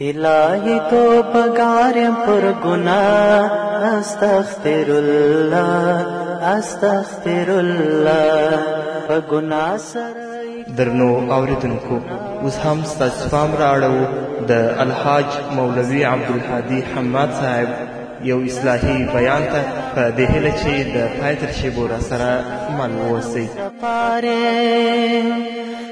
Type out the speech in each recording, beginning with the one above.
الہی تو بگاریم پر گناہ استغفر اللہ استغفر اللہ په گناہ سره درنو اوریدونکو اوس هم ستاسو پام راړو د الحاج مولوی عبدالهادي حماد صاحب یو اصلاحي بیان ته په دې هیله چې د پای تر شیبو را سره مل واوسئ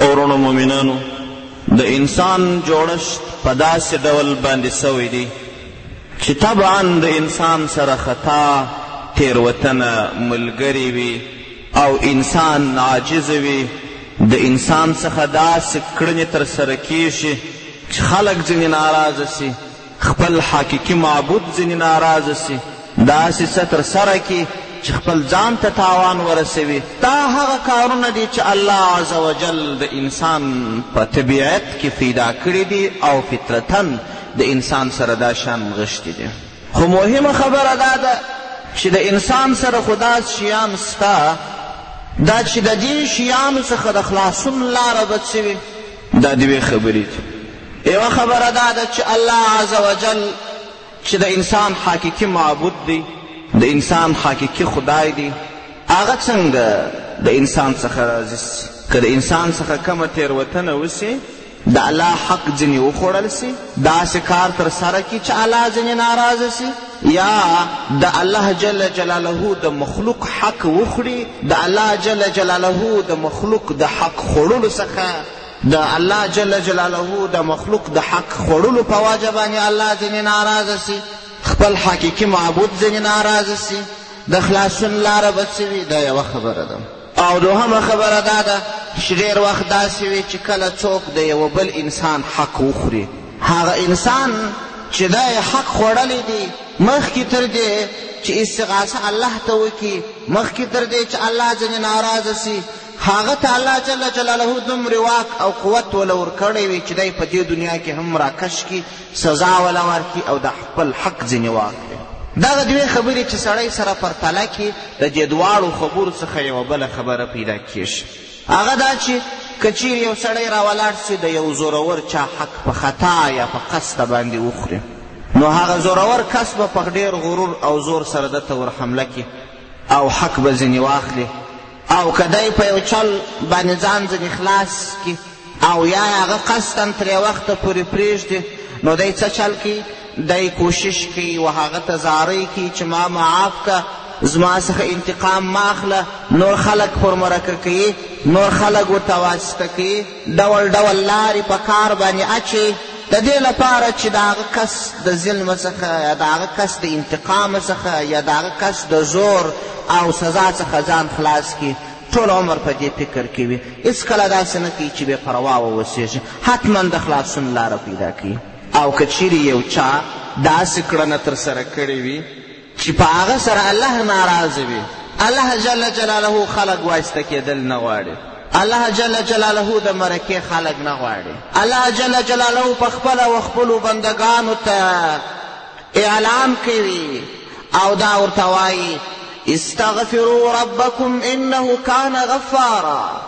اورونو مؤمنانو د انسان جوړښت په داسې ډول باندې سوی دی چې طبعا د انسان سره خطا تیروتنه ملګرې وي او انسان عاجز وي د انسان څخه داسې کړنې ترسره کیږي چې خلک ځینې ناراضه سي خپل حقیقي معبود ځینې ناراضه سي داسې څه تر سره کړي چې خپل ځان ته تاوان ورسوي دا هغه کارونه دي چې الله عز وجل د انسان په طبیعت کې پیدا کړي دي او فطرتا د انسان سره دا شان غښتي دي خو مهمه خبره دا ده چې د انسان سره خو دا شیان سته دا چې د دې شیانو څخه د خلاصون لاره به څه وي دا دوې خبرې دي یوه خبره دا ده چې الله عز وجل چې د انسان حقیقي معبود دی د انسان حقیقي خدای دی هغه څنګه د انسان څخه راضي سي که د انسان څخه کمه تېروتنه وسي د الله حق ځینې وخوړل سي داسې کار ترسره کړي چې الله ځینې ناراضه سي یا د الله جل جلاله د مخلوق حق وخوري د الله جل جلاله د مخلوق د حق خوړلو څخه د الله جل جلاله د مخلوق د حق خوړلو په وجه باندې الله ځینې ناراضه سي خپل حقیقي معبود ځینې ناراضه سي د خلاصون لاره به څه وي دا یوه خبره ده او دوهمه خبره دا ده چې ډېر وخت داسې وي چې کله څوک د یوه بل انسان حق وخوري هغه انسان چې دا یې حق خوړلی دی مخکې تر دې چې استغاثه الله ته وکړي مخکې تر دې چې الله ځینې ناراضه سي هغه ته الله جل جلاله دومرې واک او قوت وله ورکړی وي چې دی په دې دنیا کې هم راکش کړي سزا ولا ورکړي او د خپل حق ځینې واخلي دغه دوې خبرې چې سړی سره پر تله کې د دې دواړو خبرو څخه یوه بله خبره پیدا کیږي هغه دا چې که چیرې یو سړی راولاړ سي د یو زورور چا حق په خطا یا په قصده باندې وخوري نو هغه زورور کس به په ډېر غرور او زور سره ده ته ور حمله کړي او حق به ځینې واخلي او که دی په یو چل باندې ځان ځنې خلاص کړي او یا یې هغه قصدا ترې وخته پورې پرېږدي نو دی څه چل کوي دی کوشش کوي و هغه ته زارۍ کوي چې ما معاف که زما څخه انتقام ماخله نور خلک پر مرکه کوي نور خلک ورته واسطه کوي ډول ډول لارې په کار باندې اچي د دې لپاره چې د هغه کس د ظلم څخه یا د هغه کس د انتقام څخه یا د هغه کس د زور او سزا څخه ځان خلاص کړي ټول عمر په دې فکر کې وي هېڅکله داسې نه کوي چې بې پروا واوسېږي حتما د خلاصون لاره پیدا کوي او که چیرې یو چا داسې کړنه ترسره کړې وي چې په هغه سره الله ناراض وي الله جل جلاله خلق وایسته کېدل نه غواړي الله جل جلاله د مرکې خلق نه غواړي الله جل جلاله په خپل او خپل بندگانو ته اعلان کوي او دا ورته وایي استغفروا ربکم انه کان غفارا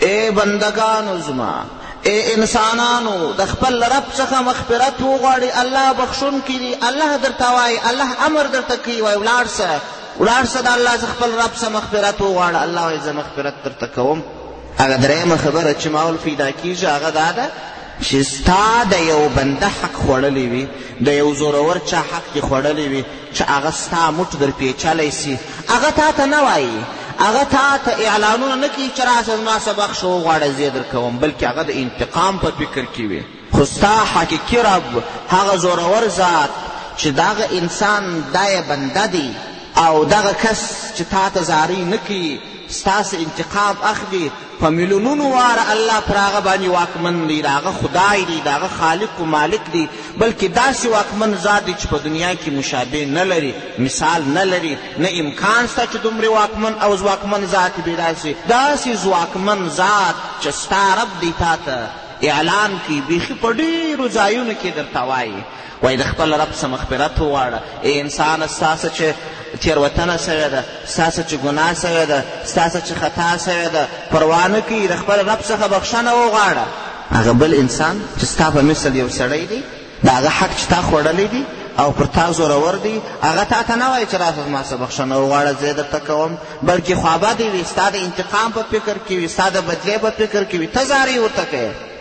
اې بندګانو زما اې انسانانو د خپل رب څخه مغفرت وغواړي الله بخښونکی دی الله درته وایي الله امر درته کوي وایي ولاړ سه ولاړ سه د الله څخه خپل رب څخه مغفرت وغواړه الله وایي زه مغفرت درته کوم هغه درېیمه خبره چې ماحول پیدا کېږي هغه دا ده چې ستا د یو بنده حق خوړلی وي د یو زورور چا حق یې خوړلی وي چې هغه ستا موټ در پیچلی سي هغه تا ته نه وایي هغه تا ته اعلانونه نه کوي چې راشه زما څه بخښه وغواړه زه یې درکوم بلکې هغه د انتقام په فکر کې وي خو ستا حقیقي رب هغه زورور ذات چې دغه انسان دا یې بنده دی او دغه کس چې تا ته زارۍ نه کوي ستاسو انتقام اخلي په میلیونونو واره الله پر هغه باندې واکمن دی د هغه خدای دی د هغه خالق و مالک دی بلکې داسې واکمن ذات دی چې په دنیا کې مشابه نه لري مثال نه لري نه امکان سته چې دومره واکمن او ځواکمن ذات بې داسې داسې ځواکمن ذات چې ستا رب دی تا ته اعلان کوي بیخي په ډېرو ځایونو کې درته وایي وایي د خپل رب څخه مغفرت وغواړه ای انسانه ستا څه چې تېروتنه سوې ده ستا څه چې ګناه سوې ده ستا څه چې خطا سوې ده پروا نه کوي د خپل رب څخه بخښنه وغواړه هغه بل انسان چې ستا په مثل یو سړی دی د هغه حق چې تا خوړلی دی او پر تا زورور دی هغه تا ته نه وایي چې راشه زما څه بخښنه وغواړه زه یې درته کوم بلکې خوابدی وي ستا د انتقام په فکر کې وي ستا د بدلې په فکر کې وي ته زارۍ ورته کوې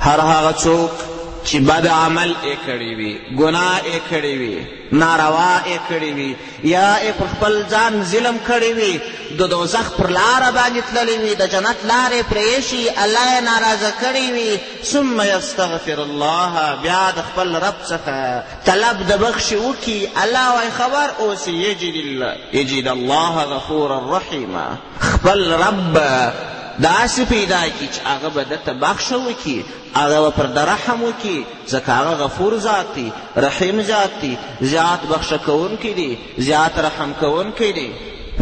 هر هغه څوک چې بد عمل یې کړی وي ګناه یې کړې وي ناروا یې کړې وي یا یې پر خپل ځان ظلم کړی وي د دوزخ پر لاره باندې تللی وي د جنت لارې پرې ایښي الله یې ناراضه کړی وي ثم یستغفر الله بیا د خپل رب څخه طلب د بخښې وکړي الله وایي خبر اوسې یجد الله غفورا رحیما خپل رب به داسې پیدا کړي چې هغه به ده ته بخښه وکړي هغه به پر ده رحم وکړي ځکه هغه غفور ذات دی رحیم ذات دی زیات بخښه کوونکی دی زیات رحم کوونکی دی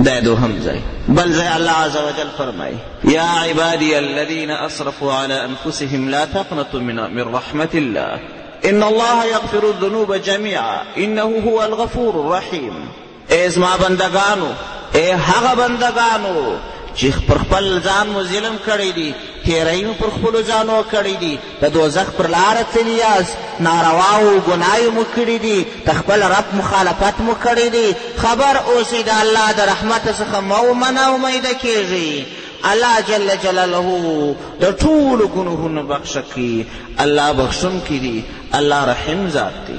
دا دوهم ځای بل ځای الله عز وجل فرمایي یا عبادی الذین اسرفوا علی انفسهم لا تقنطوا من رحمت الله ان الله یغفر الذنوب جميعا انه هو الغفور الرحیم اې زما بندګانو! اې هغه بندګانو چې پر خپل ځان مو ظلم کړی دی تېری مو پر خپلو ځانو کړی دی د دوزخ پر لاره تللي یاست نارواو ګنایو مو کړي دي د خپل رب مخالفت مو کړی دی خبر اوسئ د الله د رحمت څخه مه ومنه امیده کیږئ الله جل جلاله د ټولو ګناهونو بخښه کړي الله بخښونکی دی الله رحیم ذات دی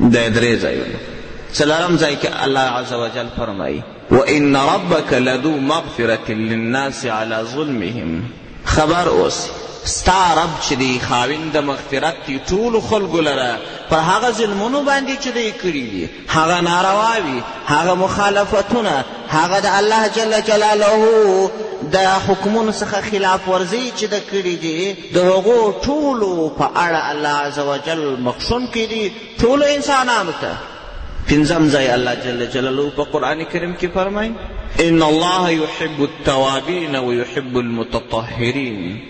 دا درې ځایونه څلورم ځای کې الله عز وجل فرمایي وان ربک لذو مغفرة للناس على ظلمهم خبر اوسي ستا رب چې دی خاوند د مغفرت دی ټولو خلکو لره پر هغه ظلمونو باندې چې دوی کړي دي هغه نارواوي هغه مخالفتونه هغه د الله جل جلاله د حکمونو څخه خلاف ورزي چې د کړي دي د هغو ټولو په اړه الله عز وجل مخشونکی دي ټولو انسانانو ته پنځم ځای الله جل جلاله په قرآن کریم کې فرمایي ان الله یحب التوابین ویحب المتطهرین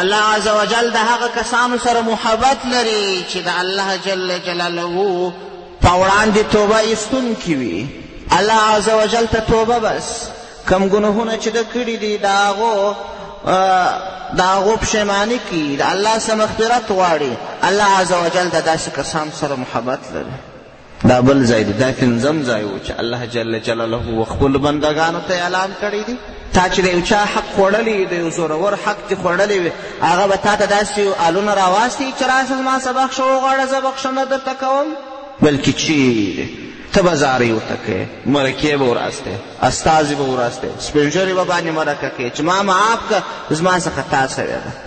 الله عز وجل د هغه کسانو سره محبت لري چې د الله جل جلاله په وړاندې توبه ایستونکي وي الله عز وجل ته توبه بس کم ګناهونه چې ده کړي دي د هغو د هغو پښیماني کوي د الله څخه مغفرت غواړي الله عز وجل د داسې کسانو سره محبت لري دا بل ځای دی دا پنځم ځای و چې الله جل جلاله و خپلو بندګانو ته اعلان کړی دی تا چې د یو چا حق خوړلی د یو زورور حق چې خوړلی وي هغه به تا ته داسې آلونه راواستي چې راسه زما څه بخښه وغواړه زه بخښنه درته کوم بلکې چیرې ته به زارۍ ورته کوې مرکې به وراستی استازي به وراستی سپېنږیري به باندې مرکه کوې چې ما معاف که زما څخه تا سوې ده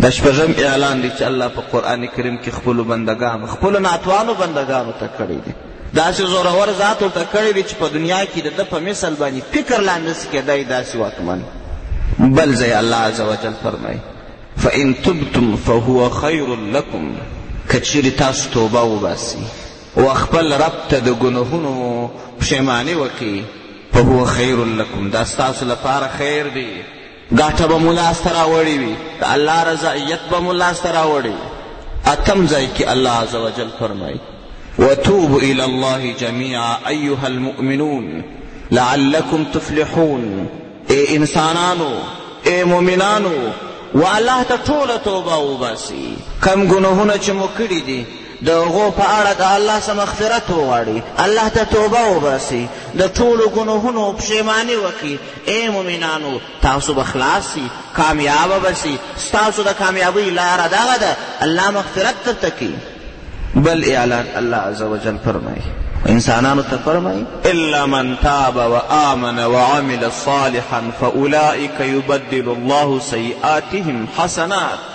دا شپږم اعلان دی چې الله په قرآن کریم کې خپلو بندګانو خپلو نعتوانو بندګانو ته کړی دی داسې زورور ذات ورته کړی دی چې په دنیا کې د ده په مثل باندې فکر لا نسي کېدای داسې واکمن بل ځای الله عز وجل فرمایي فإن تبتم فهو خير لكم که چیرې تاسو توبه وباسي و خپل رب ته د ګناهونو پښیماني وکړي فهو خیر لکم دا ستاسو لپاره خیر دی ګټه به مو لاسته راوړې وي د الله رضایت به مو لاسته راوړې وي اتم ځای کې الله عز وجل فرمایي وتوب الى الله جميعا ايها المؤمنون لعلكم تفلحون اي انسانانو اي مؤمنانو والله ته ټوله توبه وباسي کم ګناهونه چې مو کړي دي د هغو په اړه د الله څخه مغفرت وغواړي الله ته توبه وباسي د ټولو ګناهونو پښیماني وکړي ای مؤمنانو تاسو به خلاص سي کامیابه به سي ستاسو د کامیابۍ لاره دغه ده الله مغفرت درته کوي بل اعلان الله عز وجل فرمایي انسانانو ته فرمایي الا من تاب وآمن وعمل صالحا فاولئک یبدل الله سیئاتهم حسنات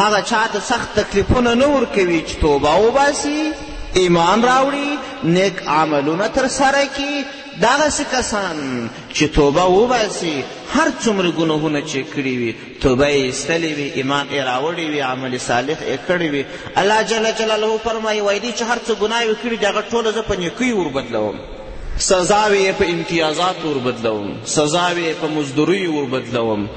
هغه چا ته سخت تکلیفونه نه ورکوي چې توبه وباسي ایمان راوړي نیک عملونه ترسره کړي دغسې کسان چې توبه وباسي هر څومره ګناهونه چې کړي وي توبه یې ایستلې وي ایمان یې راوړی وي عمل صالح یې کړی وي الله جل جلاله فرمایي وایي دی چې هر څه ګناه یې کړي دي هغه ټوله زه په نیکۍ وربدلوم سزاوې یې په امتیازات وربدلوم سزاوې یې په مزدورۍ وربدلوم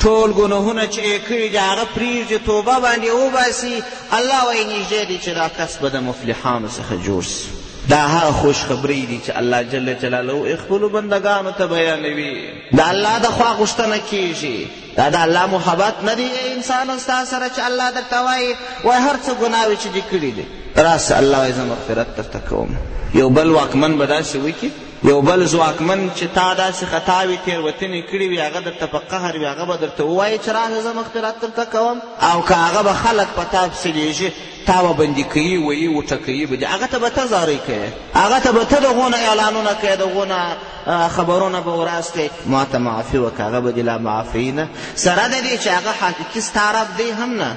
ټول ګناهونه چې یې کړي دي هغه پرېږدي توبه باندې وباسي الله وایي نږدې دی چې دا کس به د مفلحانو څخه جوړ سي دا هغه خوشخبرۍ دي چې الله جل جلاله یې خپلو بندګانو ته بیانوي د الله د خوا غوښتنه کیږي دا د الله محبت نه دی انسانه ستا سره چې الله درته وایي وایي هر څه ګناوې چې دې کړي دي راسه الله وایي زه مغفرت درته کوم یو بل واکمن به داسې وکړي یو بل ځواکمن چې تا داسې خطاوې تېروتنې کړې وي هغه درته په قهر وي هغه به درته ووایي چې راشه زه مغفرت درته کوم او که هغه به خلک په تا پسې لېږي تا به بندي کوي ویي وټکوي به دي هغه ته به ته زارۍ کوې هغه ته به ته د غونه اعلانونه کوې د غونه خبرونه به ورځ کوې ما ته معافي وکړه هغه به دې لا معافوي نه سره د دې چې هغه حقیقي ستا رب دی هم نه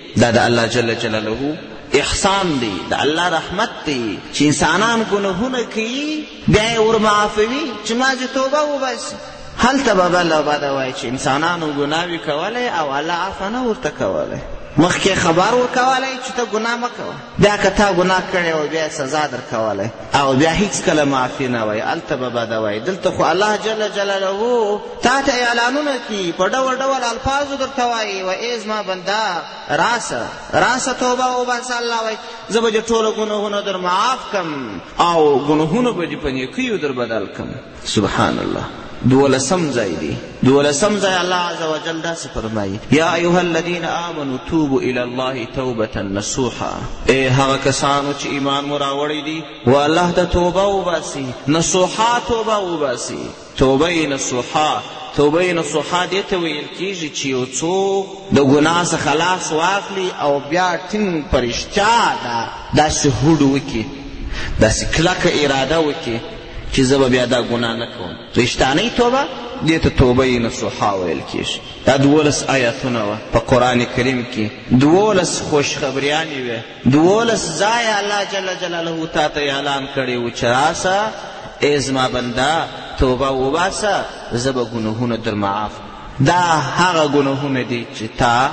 دا د الله جل جلاله احسان دی د الله رحمت دی چې انسانان ګناهونه کوي بیا یې ورمعافوي چې ما دې توبه وباسي هلته به بله بده وایي چې انسانانو ګناوې کولی او الله عفا نه ورته کولی مخکې خبر ورکولی چې ته ګناه مه کوه بیا که تا ګناه کړې او بیا سزا درکولی او بیا هیڅکله معافي نه وای هلته به بده وای دلته خو الله جل جلاله تا ته اعلانونه کوي په ډول ډول الفاظو درته وایي و ای زما بنده راسه راسه توبه وباسه الله وایي زه به دې ټوله ګناهونه در معاف کم او ګناهونه به دې په نیکیو در بدل کم سبحان الله دولسم ځای دی دولسم ځای الله عز وجل داسې فرمایي یا ایها الذین آمنو توبو الی الله توبه نصوحا ای هغه کسانو چې ایمان مو راوړی دی و الله ته توبه وباسي نصوحا توبه وباسي توبه نصوحا توبه نصوحا دې ته ویل کیږي چې یو څوک د ګناه څخه خلاص واخلي او بیا ټینګ په رښتیا دا داسې هوډ وکړي داسې کلکه اراده وکړي چې زه به بیا دا ګناه نه کوم رښتانۍ توبه دې ته توبه نصوحا ویل کېږي دا دولس آیاتونه وه په قرآن کریم کې دولس خوشخبریانې وې دولس ځایه الله جل جلاله تا ته اعلان کړی و چې راسه ای زما بنده توبه وباسه زه به ګناهونه در معاف دا هغه ګناهونه دي چې تا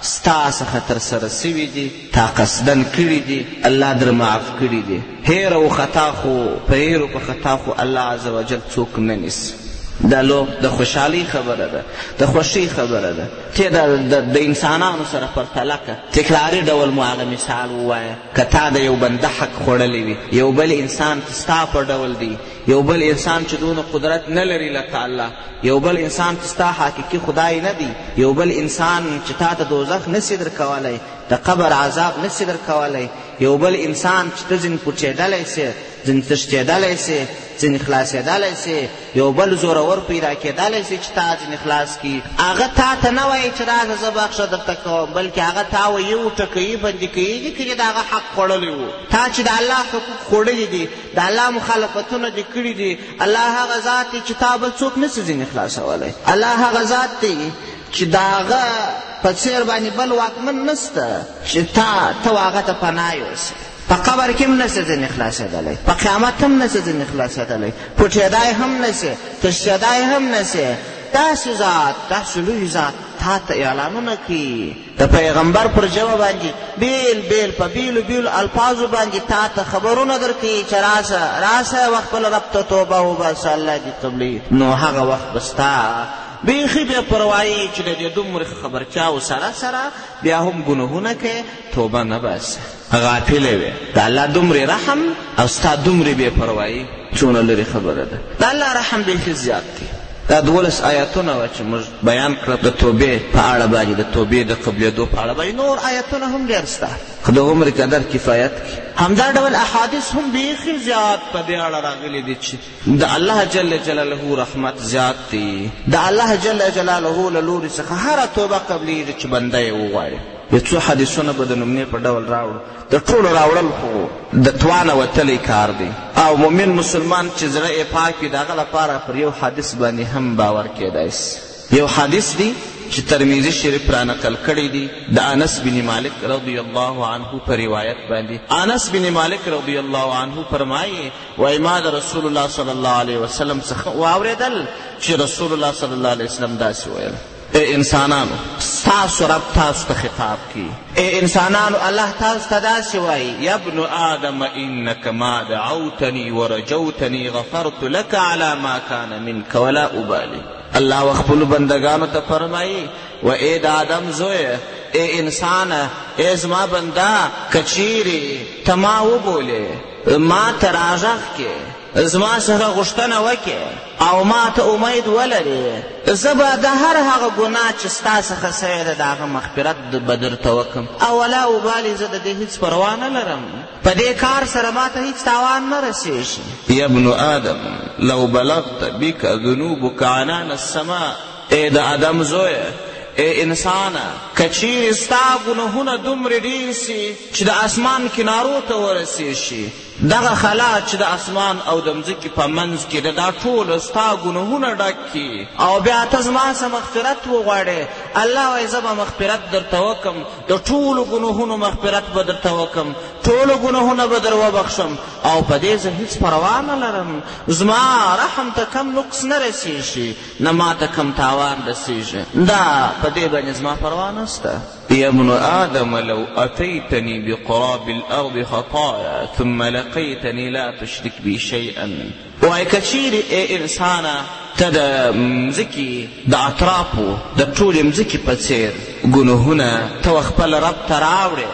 ستا څخه ترسره سوي دي تا قصدا کړي دي الله در معاف کړي دي هیر او خطا خو په هیر او په خطا خو الله عز وجل څوک نه نیسي دا لو د خوشحالي خبره ده د خوشي خبره ده ته د د انسانانو سره پر تلکه تکراري ډول مو هغه مثال ووایه که تا د یو بنده حق خوړلی وي یو بل انسان ستا په ډول دی یو بل انسان چې دونه قدرت نه لري لکه الله یو بل انسان ستا حقیقي خدای نه دی یو بل انسان چې تا ته دوزخ نسي درکولی د قبر عذاب نه شي درکولی یو بل انسان چې ته ځینې پټېدلی سې ځینې تښتېدلی سې ځینې خلاصېدلی سې یو بل زورور پیدا کېدلی سي چې تا ځینې خلاص کړي هغه تا ته نه وایي چې راځه زه بخښه درته کوم بلکې هغه تا ویي وټکوي بندي کوي دي کړي د هغه حق خوړلی و تا چې د الله حقوق خوړلي دي د الله مخالفتونه دې کړي دي الله هغه ذات دی چې تا بل څوک نه سي ځینې خلاصولی الله هغه ذات دی چې د هغه په څېر باندې بل واکمن نسته چې تا ته او هغه ته پناه یوسې په قبر کې هم نسې ځینې خلاصېدلی په قیامت هم نسې ځینې خلاصېدلی پټېدای هم نسې تښتېدای هم نسې داسې ذات داسې لوی ذات تا ته اعلانونه کوي د پیغمبر پر ژبه باندې بیل بیل په بیلو بیلو الفاظو باندې تا ته خبرونه درکوي چې راسه راسه وخت خپل رب ته توبه وباسه الله دې قبلوي نو هغه وخت به ستا بیخی بی پروایی یی چی له دې دومره خبرتیاو سره سره بیا هم ګناهونه کوې توبه نه باسې غافل وې د الله دومره رحم او ستا دومره بی پروایی څونه لرې خبره ده د الله رحم بیخی زیات دی دا دولس آیاتونه وه چې موږ بیان کړه د توبې په اړه باندې د توبې د قبلېدو په اړه باندې نور آیاتونه هم ډېر شته خو د عمر قدر کفایت کړي همدا ډول احادیث هم بیخي زیات په دې اړه راغلي دي چې د الله جل جلاله رحمت زیات دی د الله جل جلاله له لوري څخه هره توبه قبلیږي چې بنده یې وغواړي یو څو حدیثونه به د نمونې په ډول راوړو د ټولو راوړل خو د توانه وتلی کار دی او مؤمن مسلمان چې زړه یې پاک وي د هغه لپاره پر یو حدیث باندې هم باور کیدای سي یو حدیث دی چې ترمیزی شریف را نقل کړی دی د انس بن مالک رضی الله عنه په روایت باندې انس بن مالک رضی الله عنه فرمایي وایي ما د رسول الله صلی الله علیه وسلم څخه واورېدل چې رسول الله صلی الله علیه وسلم داسې ویل ای انسانانو ستاسو رب تاسو ته خطاب کی ای انسانانو الله تاسو ته داسې وایي یا ابن آدم انک ما دعوتنی ورجوتنی غفرت لك على ما کان منک ولا ابالي الله و خپلو بندګانو ته فرمایي و ای د آدم زویه ای انسانه ای زما بنده که چیرې ته ما وبولې ما ته راغږ کې زما سره غوښتنه وکې او ما ته امید ولرې زه به د هر هغه ګناه چې ستا څخه سوې ده د هغه مغفرت به درته وکړم اولا وبالي زه د دې هیڅ پروا نه لرم په دې کار سره ما ته هیڅ تاوان نه رسېږي یا ابن آدم لو بلغت بک ذنوبک عنان السماء ای د آدم زویه ای انسانه که چیرې ستا ګناهونه دومرې ډېر سي چې د اسمان کنارو ته ورسې شي دغه خلا چې د اسمان او د مځکې په منځ کې د دا ټولو ستا ګناهونه ډک کړي او بیا ته زما څه مغفرت وغواړې الله وایي زه به مغفرت درته وکم د ټولو ګناهونو مغفرت به درته وکم ټولو ګناهونه به در وبخښم او په دې زه هیڅ پروا نه لرم زما رحم ته کم نقص نه رسېږي نه ما ته کم تاوان رسېږي دا په دې باندې زما پروا نشته يا ابن آدم لو أتيتني بقراب الأرض خطايا ثم لقيتني لا تشرك بي شيئا وای کچیرې ای انسانه ته د مځکې د اطرافو د ټولې مځکې په څیر ګناهونه ته خپل رب ته راوړې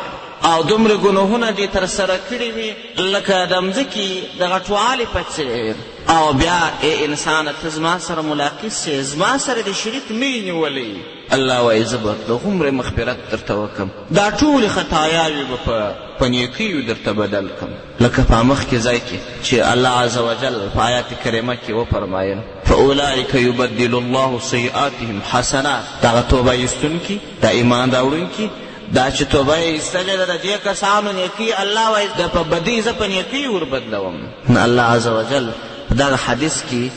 او دومره ګناهونه دې ترسره کړي وي لکه د مځکې د غټوالي په څیر او بیا ای انسانه ته زما سره ملاقات سې زما سره دې شریک نه یې نیولی الله وایي زه به د هومره مغفرت درته وکم دا ټولې خطایاوې به په په نیکیو درته بدل کم لکه په مخکې ځای کې چې الله عز وجل په آیات کریمه کې وفرمایل فاولئک یبدل الله سیئاتهم حسنات دغه توبه ایستونکي د ایمان راوړونکي دا چې توبه یې ایستلې ده د دې کسانو نیکي الله وایي د په بدۍ زه په نیکۍ وربدلوم نو الله عز وجل په دغه حدیث کې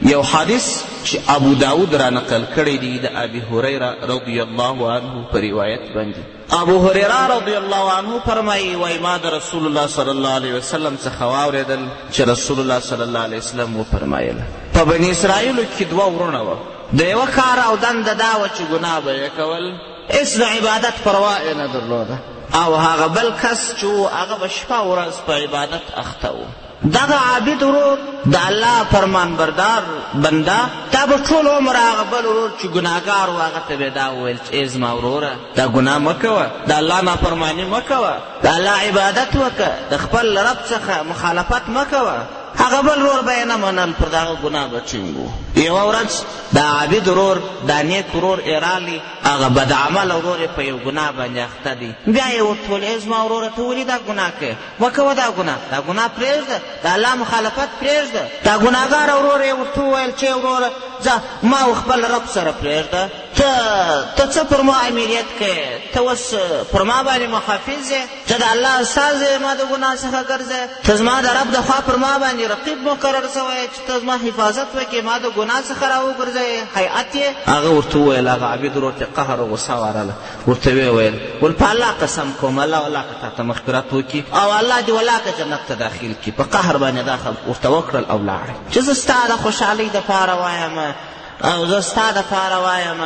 یو حدیث چې ابو داود را نقل کړی دی د ابي هريره رضی الله عنه په روایت باندې ابو هريره رضی الله عنه فرمایي وای ما د رسول الله صلی الله علیه وسلم څخه واورېدل چې رسول الله صلی الله علیه وسلم وفرمایل په بني اسرائیلو کې دوه وروڼه وه د یوه کار او دنده دا وه چې ګناه به یې کول هېڅ د عبادت پروا یې نه درلوده او هغه بل کس چې هغه به شپه ورځ په عبادت اخته و دغه عابد ورور د الله فرمان بردار بنده تا به ټول عمر هغه بل ورور چې ګناهګار و هغه ته به دا وویل چې ای زما وروره دا ګناه مه کوه د الله نافرماني مه کوه د الله عبادت وکړه د خپل رب څخه مخالفت مه کوه هغه بل ورور به یې نه منل پر دغه ګناه به ټینګ و یوه ورځ د عابد ورور دا نیک ورور یې راغلی هغه بدعمله ورور یې په یو ګناه باندې اخته دی بیا یې ورته وویل ای زما وروره ته ولې دا ګناه کوې مه کوه دا ګناه، دا ګناه پرېږده، د الله مخالفت پرېږده. دا ګناهګاره ورور یې ورته وویل چې وروره ځه ما او خپل رب سره پرېږده، ته ته څه پر ما امریت کوې، ته اوس پر ما باندې محافظ یې، ته د الله استاذ یې، ما د ګناه څخه ګرځې، ته زما د رب د خوا پر ما باندې رقیب مقرر شوی یې چې ته زما حفاظت وکړې، ما د ګناه څخه راوګرځوې، هیئت یې. هغه ورته وویل، هغه عابد ورور ته قهر او غصه وارله. ورته ویې ویل ول په الله قسم کوم الله ولاکه تا ته مغفرت وکړي او الله دې ولاکه جنت ته داخل کړي په قهر باندې دا خبر ورته وکړل او لاړ چې زه ستا د خوشحالۍ دپاره وایم او زه ستا دپاره وایم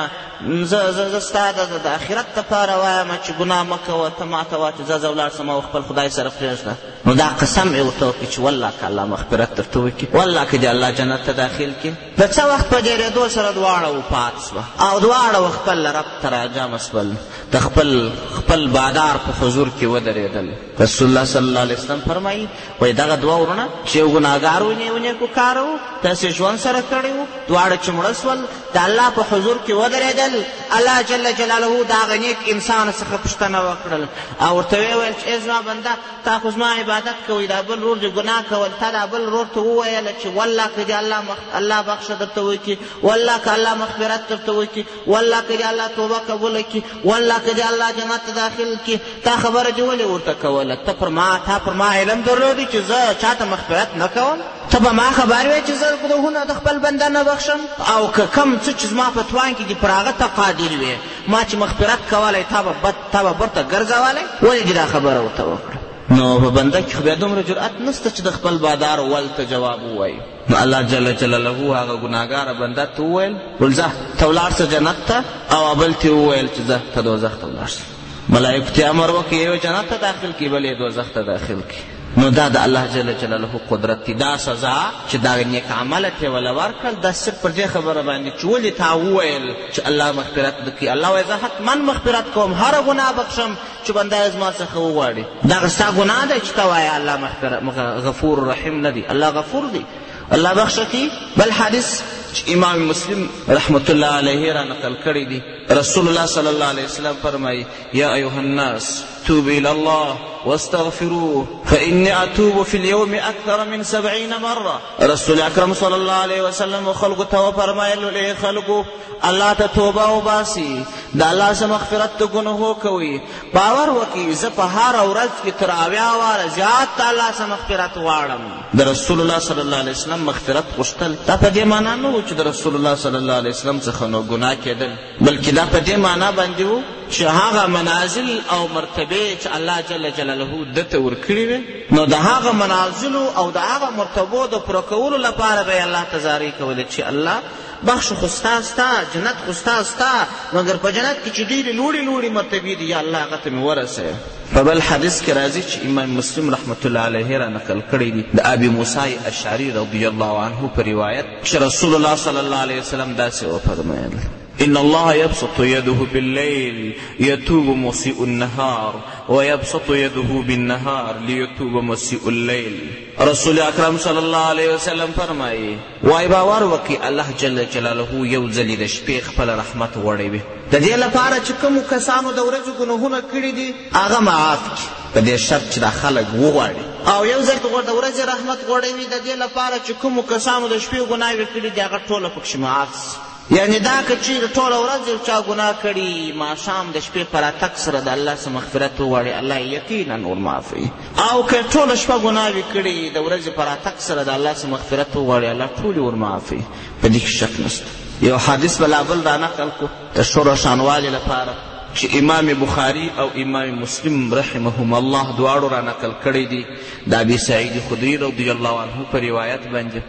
زه زه زه ستا د آخرت دپاره وایم چې ګناه مه کوه ته ما ته وا چې ځه زه ولاړ سم او خپل خدای سره پرېږده نو دا قسم یې ورته وکړي چې والله که الله مغفرت درته وکړي والله که دې الله جنت ته داخل کړي د څه وخت په دېرېدو سره دواړه وفات سوه او دواړه و خپل رب ته راجمع سول د خپل خپل بادار په حضور کې ودرېدل رسول الله صلی الله علیه وسلم فرمایي وایي دغه دوه وروڼه چې یو ګناهګار و یو نیکو کار و داسې ژوند سره کړی و دواړه چې مړه سول د الله په حضور کې ودرېدل الله جل جلاله د هغه نیک انسان څخه پوښتنه وکړل او ورته ویې ویل چې ای زما بنده تا خو زما عبادت کوی دا بل رور دې ګناه کول تا دا بل رور ته وویله چې والله که دې الله مخ... الله بخښه درته وکړي والله که الله مغفرت درته وکړي والله که دې الله توبه قبوله کړي والله که دې الله جنت ته داخل کړي تا خبره دې ولې ورته کوله ته پر ما تا پر ما علم درلودی چې زه چاته مغفرت نه کوم ته به ما خبر وې چې زه ګناهونه د خپل بنده نه بخښم او که کم څه چې زما په توان کې دي پر هغه ته قادر وې ما چې مغفرت کولی تا به بد تا به پورته ګرځولی ولې دې دا خبره ورته وکړه نو په بنده کې خو بیا دومره جرأت نسته چې د خپل بادار ول ته جواب ووایي نو الله جل جلاله هغه ګناهګاره بنده ته وویل ول ځه ته ولاړ څه جنت ته او بل ته وویل چې ځه ته دوزخ ته ولاړ شه ملایکو ته امر وکړي یو جنت ته داخل کړي بل یې دوزخ ته داخل کړي نو دا د الله جل جلاله قدرت دی دا سزا چې دا نیک عمله ته وله ورکړل دا صرف پر دې خبره باندې چې ولې تا وویل چې الله مغفرت وکړي الله وایي زه حتما مغفرت کوم هره ګناه بخښم چې بنده یې زما څخه وغواړي دغه ستا ګناه دی چې ته وایې الله مغفرت غفور رحیم نه دی الله غفور دی الله بخښه کوي بل حدیث چې امام مسلم رحمت الله علیه را نقل کړی دی رسول الله صلی الله علیه وسلم فرمایي يا أيها الناس توبوا إلى الله واستغفروه فإني أتوب في اليوم أكثر من سبعين مرة رسول أكرم صلى الله عليه وسلم خلق تو فرمائل لي خلق الله ته توبه وباسي د الله سره مغفرت ته ګناهو کوي باور وکي زه په هر ورځ کې تر اویا واره زیات د الله سره مغفرت غواړم د رسول الله صلی الله علیه وسلم مغفرت غوښتل دا په دې معنا نه و چې د رسول الله صلی الله علیه وسلم څخه نو ګناه کېدل بلکې دا په دې معنا باندې وو چې هغه منازل او مرتبې چې الله جل جلاله ده ته ورکړي وي نو د هغه منازلو او د هغه مرتبو د پوره کولو لپاره به یې الله ته زارۍ کولې چې الله بخش خو ستا ستا جنت خو ستا ستا مګر په جنت کې چې ډېرې لوړې لوړې مرتبې دي یا الله هغه ته مې ورسوې په بل حدیث کې راځي چې امام مسلم رحمت الله علیه را نقل کړی دي د ابي موسی اشعري رضی الله عنه په روایت چې رسول الله صلی الله علیه وسلم داسې وفرمایل ان الله يبسط يده بالليل يتوب مسيء النهار ويبسط يده بالنهار ليتوب مسيء الليل رسول اکرم صلی الله علیه وسلم فرمایي وای باور وکړي الله جل جلاله یو ځلې د شپې خپل رحمت وړوي د دې لپاره چې کومو کسانو د ورځې ګناهونه کړي دي هغه معاف کړي په دې شرط چې دا خلک وغواړي او یو ځل د ورځې رحمت غوړوي د دې لپاره چې کومو کسانو د شپې ګناوې کړي دي هغه ټوله پکښې معاف سي یعنې دا که چیرې ټوله ورځ یو چا ګناه کړي ماښام د شپې په راتګ سره د الله څخه مغفرت وغواړي الله یې یقینا ورمعافوي او که ټوله شپه ګناوې کړي د ورځې په راتګ سره د الله څخه مغفرت وغواړي الله ټولې ورمعافوي په دې کښې شک نشته یو حادث به لا بل رانقل کړو د ښه روښانوالي لپاره چې امام بخاري او امام مسلم رحمهما الله دواړو را نقل کړی دی د ابي سعید خدري رضی الله عنه په روایت باندې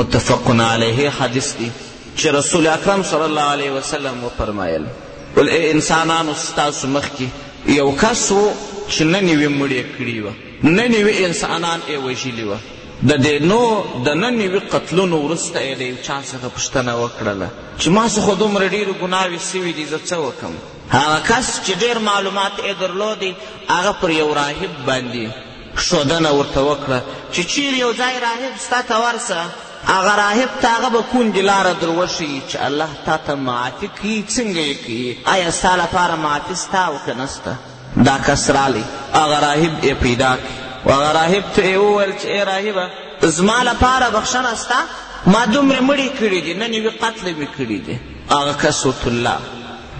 متفق علیه حدیث دی چې رسول اکرم صلی الله علیه وسلم وفرمایل ول ای انسانانو ستاسو مخکې یو کس و چې نن یې مړې کړي وه نه نوي انسانان یې وژلي وه د دې نو د نه نوي قتلونو وروسته یې د یو چا څخه پوښتنه وکړله چې ما څه خو دومره ډېرې ګناوې سوي دي زه څه وکړم هغه کس چې ډېر معلومات یې درلودی هغه پر یو راهب باندې ښودنه ورته وکړه چې چیرې یو ځای راهب ستا ته ورسه هغه راهب ته هغه به کونډې لاره در وښیي چې الله تا ته معافي کوي څنګه یې کوي آیا ستا لپاره معافي سته او که نسته دا کس رالی هغه راهب یې پیدا کړ هغه راهب ته یې وویل چې ای راهبه زما لپاره بخښنه سته ما دومره مړي کړي دي نن یوې قتل مې کړي دي هغه کس ورته الله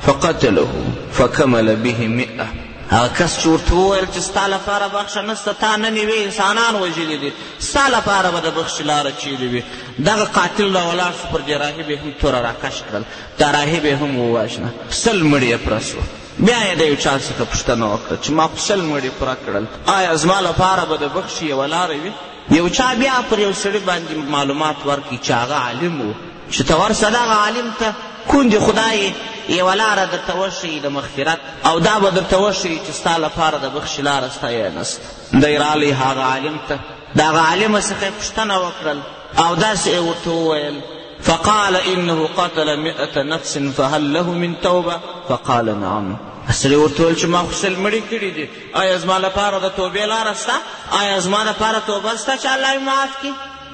فقتله فکمل به مئه هغه کس چې ورته وویل چې ستا لپاره بخښه نسته تا نن یوې انسانان وژلي دي ستا لپاره به د بخښې لاره چیرې وي دغه قاتل را ولاړ شو پر دې راهب یې هم توره راکش کړل دا راهب یې هم ووژنه سل مړي یې پرسوه بیا یې د یو چا څخه پوښتنه وکړه چې ما خو شل مړي پوره کړل آیا زما لپاره به د بخښي یوه لاره وي یو چا بیا پر یو سړي باندې معلومات ورکړي چې هغه عالم و چې ته ورسه دغه عالم ته کوندې خدای یوه لاره درته وښیي د مغفرت او دا به درته وښیي چې ستا لپاره د بخښي لاره سته یا نسته دی رالی هغه عالم ته د هغه عالمه څخه یې پوښتنه وکړل او داسې یې ورته وویل فقال انه قتل مئة نفس فهل له من توبه فقال نعم سړي ورته وویل چې ما خو سل مړي کړي دي آیا زما لپاره د توبې لاره شته آیا زما لپاره توبه شته چې الله مې معاف کړي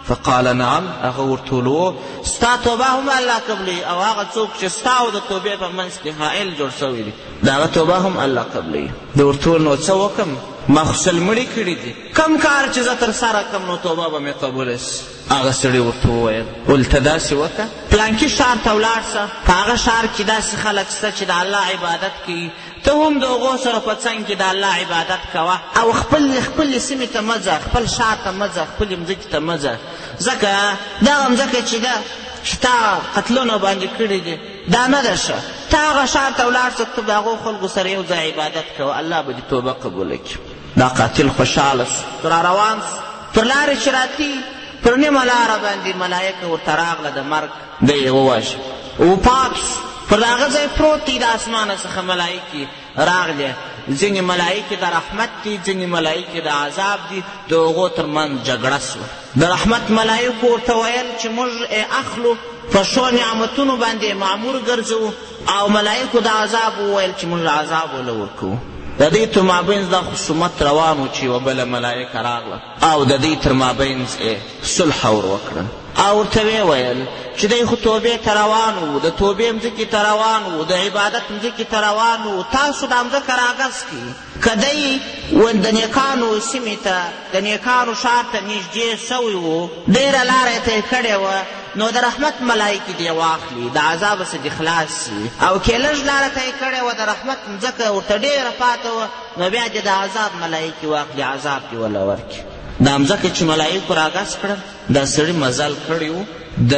فقال نعم هغه ورته وویل ستا توبه هم الله قبلوي او هغه څوک چې ستا او د توبې په منځ کې حائل جوړ سوی دی د هغه توبه هم الله قبلوي د ورته وویل نو څه وکړم ما خو سل مړي کړي دي کوم کار چې زه ترسره کړم نو توبه به مې قبوله سي هغه سړي ورته وویل ولته داسې وکړه پلانکي ښار ته ولاړ سه په هغه ښار کې داسې خلک شته چې د الله عبادت کوي ته هم د هغو سره په څنګ کې د الله عبادت کوه او خپل خپلې سیمې ته مه ځه خپل ښار ته مه ځه خپلې مځکې ته مه ځه ځکه دغه مځکه چې ده ستا قتلونه باندې کړي دي دا نه ده ښه ته هغه ښار ته ولاړ سه ته د هغو خلکو سره یو ځای عبادت کوه الله به دې توبه قبوله کړي دا قاتل خوشحاله شو، خو را روان شو، پر لارې چې راتلی، پر نیمه لاره باندې ملایکه ورته راغله د مرګ. دی یې وواژه، وفات شو، پر د هغه ځای پروت دی، د اسمانه څخه ملایکې راغلې، ځینې ملایکې د رحمت دي، ځینې ملایکې د عذاب دي، د هغو تر منځ جګړه شوه، د رحمت ملایکو ورته ویل چې موږ یې اخلو، په ښو نعمتونو باندې یې مامور ګرځوو، او ملائکو د عذاب وویل چې موږ عذاب وله ورکوو د دوی تر مابینځ دا خصومت روان و چې یوه بله ملایکه راغله او د دوی تر مابینځ یې صلح ور وکړه او ورته ویې ویل چې دی خو توبې ته روان و د توبې مځکې ته روان و د عبادت مځکې ته روان و تاسو دا مځکه راګز کړي که دی و د نیکانو سیمې ته، د نیکانو ښار ته نږدې شوی و، ډېره لاره یې طی کړې وه، نو د رحمت ملایکې دې واخلي، د عذابه څخه دې خلاص شي، او که لږ لاره طی کړې وه، د رحمت مځکه ورته ډېره پاته وه، نو بیا دې د عذاب ملایکې واخلي، عذاب دې ورله ورکړي. دا مځکه چې ملایکو راګس کړه، دا سړي مزل کړی و د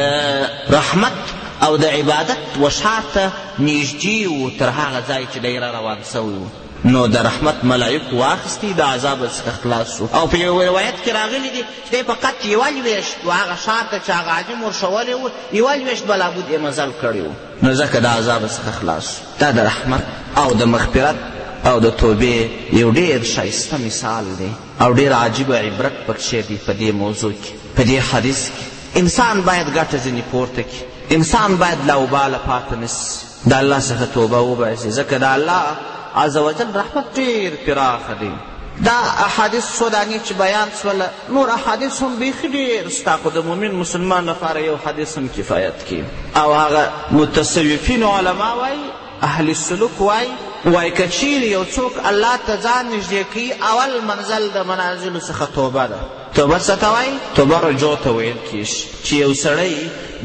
رحمت او د عبادت و ښار ته نږدې و تر هغه ځای چې دی را روان سوی و نو د رحمت ملایک واخیستی د عذاب څخه خلاص شو او په یو روایت کې راغلی دی چې دی فقط یوه لوېشت و هغه ښار ته چې هغه عالم ورښولی و یوه لوېشت به لابود یې مزل کړی و نو ځکه د عذاب څخه خلاص شو دا د رحمت او د مغفرت او د توبې یو ډېر ښایسته مثال دی او ډیر عجیب عبرت پکښې دی په دې موضوع کې په دې حدیث کې انسان باید ګټه ځینې پورته کړي انسان باید لاوباله پاته نسی د الله څخه توبه وباسي ځکه د الله عز وجل رحمت ډیر پراخ دی دا احادیث څو دانې چې بیان سوله نور احادیث هم بیخي ډېر ستا خو د مؤمن مسلمان لپاره یو حدیث هم کفایت کوي او هغه متصوفین علما وایي اهل السلوک وایي وایي که چیرې یو څوک الله ته ځان نږدې کوي اول منزل د منازلو څخه توبه ده توبه څه ته وایي توبه رجوع ته ویل کیږي چې یو سړی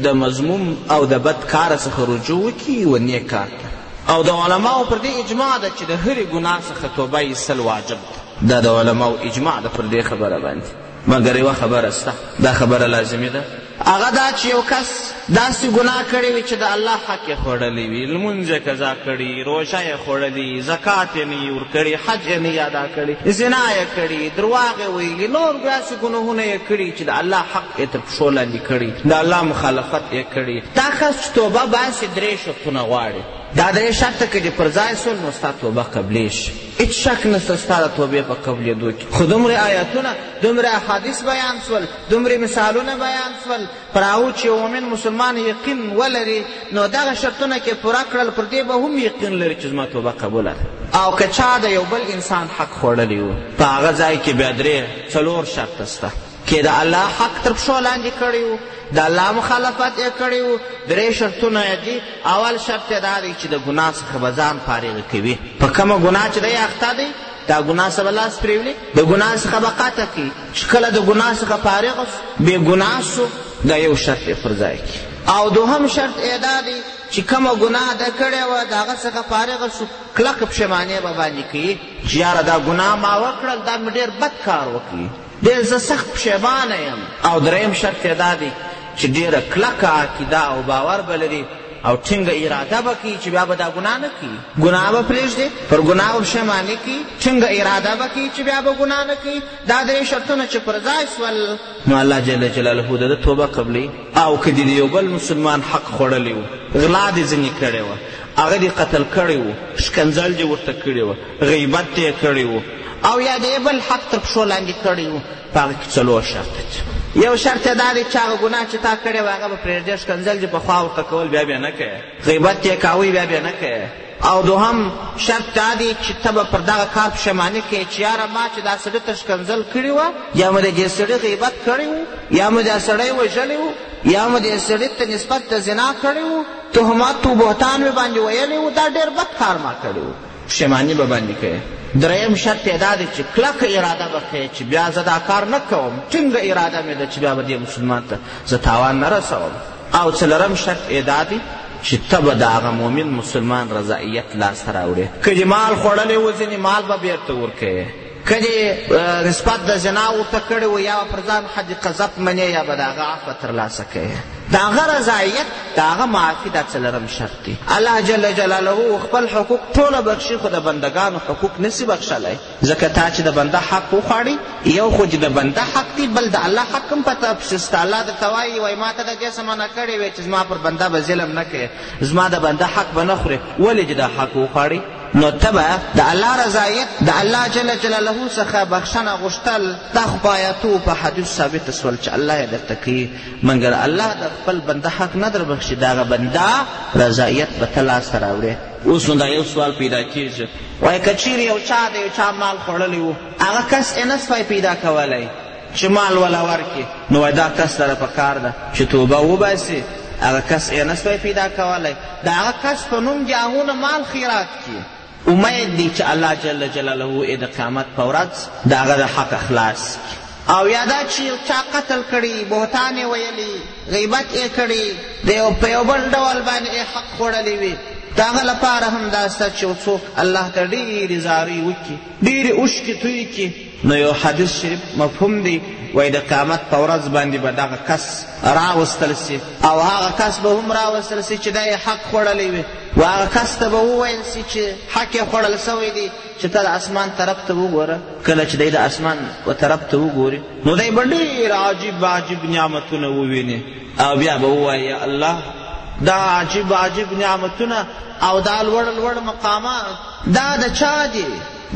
د مضموم او د بد کار څخه رجوع وکړي و نیک کار ته او د علماو پر دې اجماع ده چې د هرې ګناه څخه توبه ایستل واجب ده دا د علماو اجماع ده پر دې خبره باندې مګر یوه خبره سته دا خبره لازمي ده هغه دا چې یو کس داسې ګناه کړې وي چې د الله حق یې خوړلی وي لمونځ یې قضا کړي روژه یې خوړلي زکات یې نه ورکړي حج یې نه ادا کړي زنا یې کړي درواغ یې ویلي نور داسې ګناهونه یې کړي چې د الله حق یې تر پښو لاندې کړي د الله مخالفت یې کړي دا کس چې توبه باسي درې شرطونه غواړي دا درې شرطه که دې پر ځای سول نو ستا توبه قبلې شي هیڅ شک نشته ستا د توبې په قبلېدو کې خو دومره آیاتونه دومره احادیث بیان سول دومره مثالونه بیان سول پر هغو چې مؤمن مسلمان یقین ولري نو دغه شرطونه کې پوره کړل پر دې به هم یقین لري چې زما توبه قبوله ده او که چا د یو بل انسان حق خوړلی و په هغه ځای کې بیا درې څلور شرطه سته کې د الله حق تر پښو لاندې کړی وو د الله مخالفت یې کړی وو درې شرطونه یې دي اول شرط یې دا دی چې د ګناه څخه به ځان فارغ کوي په کومه ګناه چې دی اخته دی دا ګناه څخه به لاس پرېولي د ګناه څخه به قطع کړي چې کله د ګناه څخه فارغ سو بې ګناه سو دا یو شرط یې پر ځای کړي او دوهم شرط یې دا دی چې کومه ګناه ده کړې وه د هغه څخه فارغ شو کلکه پښیمانې به باندې کوي چې یاره دا ګناه ما وکړل دا مې ډېر بد کار وکړي ډېر زه سخت پښېمانه یم. او درېیم شرط یې دا دی چې ډېره کلکه عقیده او باور به لري او ټینګه اراده به کوي چې بیا به دا ګناه نه کوي ګناه به پرېږدي پر ګناهو پښېماني کوي ټینګه اراده به کوي چې بیا به ګناه نه کوي دا درې شرطونه چې پر ځای سول نو الله جل جلاله د ده توبه قبلوي او که دې د یو بل مسلمان حق خوړلی و غلا دې ځینې کړې وه هغه دې قتل کړی و ښکنځل دې ورته کړي وه غیبت یې کړی و او یا د یې بل حق تر پښو لاندې کړی و په هغه کې څلور شرطه دي یو شرط یې دا دی چې هغه ګناه چې تا کړې وه هغه به پرېږدې ښکنځل دې پخوا ورته کول بیا به یې نه کوې غیبت یې کاوی بیا به یې نه کوې او دوهم شرط دا دی چې ته به پر دغه کار پښیماني کوې چې یاره ما چې دا سړي ته ښکنځل کړي وه یا مې د دې سړي غیبت کړی و یا مې دا سړی وژلی و یا مې دې سړي ته نسبت د زنا کړی و تهمت و بهتان مې باندې ویلی و دا ډېر بد کار ما کړی و پښېماني به باندې کوې. درېیم شرط یې دا دی چې کلکه اراده به کوې چې بیا زه دا کار نه کوم، ټینګه اراده مې ده چې بیا به دې مسلمان ته زه تاوان نه رسوم. او څلورم شرط یې دا دی چې ته به د هغه مؤمن مسلمان رضایت لاسته راوړې. که دې مال خوړلی و ځینې مال به بېرته ورکوې. که دې نسبت د زنا ورته کړی و یا به پر ځان حد قذف منې یا به د هغه عفه ترلاسه کوې د هغه رضایت د هغه معافي دا څلورم شرط دی الله جل جلاله خپل حقوق ټوله بخښي خو د بندګانو حقوق نسی بخښلی ځکه تا چې د بنده حق وخواړي یو خو چې د بنده حق دی بل د الله حق هم پته پسې سته الله درته وایي وایي ما ته د دې څه منع کړې وې چې زما پر بنده به ظلم نه کوې زما د بنده حق به نه خورې ولې چې دا حق وخواړي نو ته به د الله رضایت د الله جل جلاله څخه بخښنه غوښتل دا خو په آیاتو په حدیث ثابته سول چې الله یې درته کوي مګر الله د خپل بنده حق نه در بخښي د هغه بنده رضایت به ته لاسته راوړې اوس نو دا یو سوال پیدا کیږي وایي که چیرې یو چا د یو چا مال خوړلی و هغه کس یې نه سوای پیدا کولی چې مال ولا ورکړي نو وایي دا کس سره په کار ده چې توبه وباسي هغه کس یې نه سوی پیدا کولی د هغه کس په نوم دې هغو نه مال خیرات کړي امید دی چې الله جل جلاله یې د قیامت په ورځ د هغه د حق خلاص کړي او یا دا چې یو چا قتل کړي بهتان یې ویلي غیبت یې کړي د یو په یو بل ډول باندې یې حق خوړلی وي د هغه لپاره هم دا سته چې څوک الله ته ډېرې زارۍ وکړي ډېرې اوښکې توی کړي نو یو حدیث شریف مفهوم دی وایي د قیامت په ورځ باندې به دغه کس راوستل سي او هغه کس به هم راوستل سي چې دا یې حق خوړلی وي و هغه کس ته به وویل سي چې حق یې خوړل سوی دی چې ته د اسمان طرف ته وګوره کله چې دی د اسمان و طرف ته وګوري نو دی به ډېر عجیب عجیب نعمتونه وویني او بیا به ووایي الله دا عجیب عجیب نعمتونه او دا لوړ لوړ مقامات دا د چا دي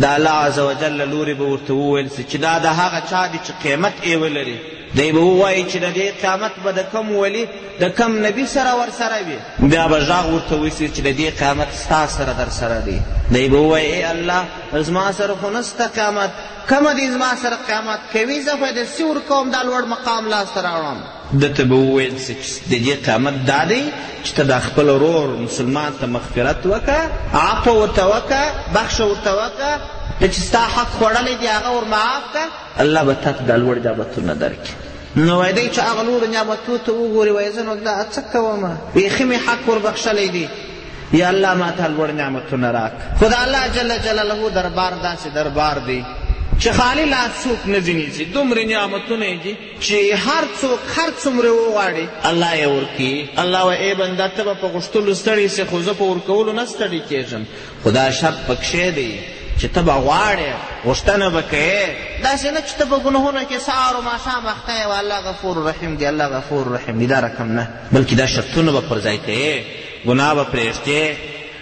د الله عزوجل له لورې به ورته وویل سي چې دا د هغه چا دي چې قیمت ئې ولري دی به ووایي چې د دې قیامت به د کم ولي د کم نبي سره ورسره وي بیا به غږ ورته وسي چې د دې قیامت ستا سره در سره دی دی به ووایي ای الله زما سره خو نسته قیامت کمه دی زما سره قیامت کوي زه خو یې د سي ورکوم دا لوړ مقام لاسته راوړم ده ته به وویل سي چې د دې قیامت دا دی چې ته دا خپل ورور مسلمان ته مغفرت وکه عفو ورته وکه بخښه ورته وکه ته چې ستا حق خوړلی دی هغه ور معاف که الله به تا ته دا لوړ نعمتونه درکړي نو وای دی چې هغه لوړو نعمتو ته وګوري وایي زه نو دا څه کوم بیخي مې حق ور بخښلی دی یا الله ما ته لوړ نعمتونه راک خو د الله جل جلاله دربار داسې دربار دی چې خالي لاس څوک نه ځینیږي دومره نعمتونه یې دي چي هر څوک هر څومره وغواړي الله یې ورکي الله وایي ای بنده ته به په غوښتلو ستړی سې خو زه په ورکولو نه ستړی کېږم خو دا شرط پکښې دی چې ته به غواړې غوښتنه به کوې داسې نه چې ته په ګناهونو کې سهار و ماښام اخته یې الله غفور رحیم دی الله غفور رحیم دی دا رقم نه بلکې دا شرطونه به پر ځای کوې ګناه به پرېږدې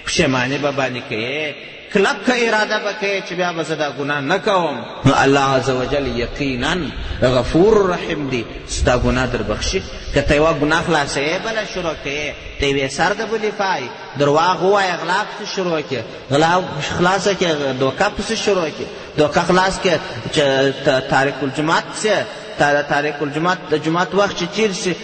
پښېماني به باندې کوې کلک اراده به کوې چې بیا به زه دا ګناه نه کوم نو الله عز وجل یقینا غفور رحیم دی ستا ګناه در بخشي که ته یوه ګناه خلاصوې بله شروع کوې ته یوې سر د بلې پای درواغ ووایه غلا پسې شروع کړې غلا خلاصه کړې دوکه پسې شروع کړې دوکه خلاص کړې چې تاریک الجماعت پسې تاریک الجماعت د جماعت وخت چې تیر شي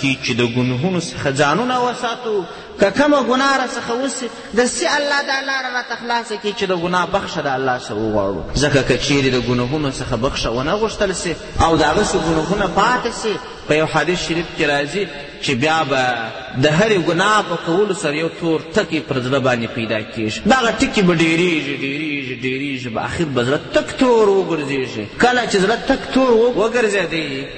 کی چې د ګنهونو څخه ځانونه وساتو که کومه ګناه راڅخه وسي داسې الله دا لاره راته خلاصه کړي چې د ګناه بخښه د الله څخه وغواړو ځکه که چیرې د ګنهونو څخه بخښه ونه غوښتل سي او د هغسې ګنهونه پاتې سي په یو حدیث شریف کې راځي چې بیا به د هرې ګناه په کولو سره یو تور ټکی پر زړه باندې پیدا کیږي دغه ټکي به ډېرېږي ډېرېږي ډېرېږي به اخر به زړه تک تور وګرځېږي کله چې زړه تک تور وګرځېدی